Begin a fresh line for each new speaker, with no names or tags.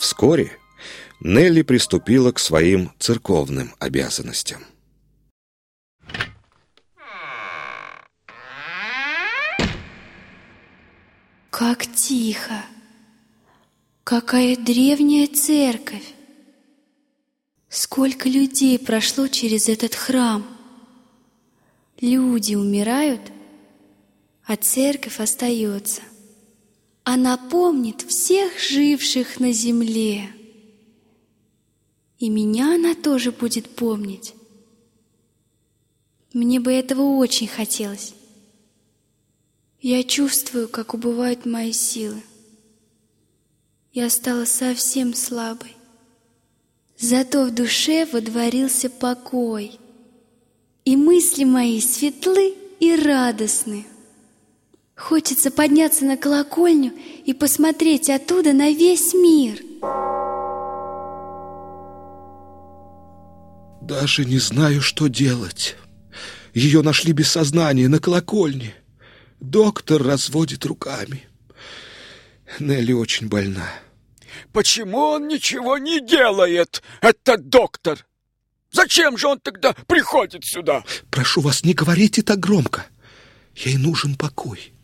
Вскоре Нелли приступила к своим церковным обязанностям.
Как тихо! Какая древняя церковь! Сколько людей прошло через этот храм! Люди умирают, а церковь остается. Она помнит всех живших на земле. И меня она тоже будет помнить. Мне бы этого очень хотелось. Я чувствую, как убывают мои силы. Я стала совсем слабой. Зато в душе водворился покой, и мысли мои светлы и радостны. Хочется подняться на колокольню и посмотреть оттуда на весь мир.
Даже не знаю, что делать. Ее нашли без сознания на колокольне. Доктор разводит руками. Нелли очень больна.
Почему он ничего не делает, этот доктор? Зачем же он тогда приходит сюда?
Прошу вас, не говорите так громко. Ей нужен покой.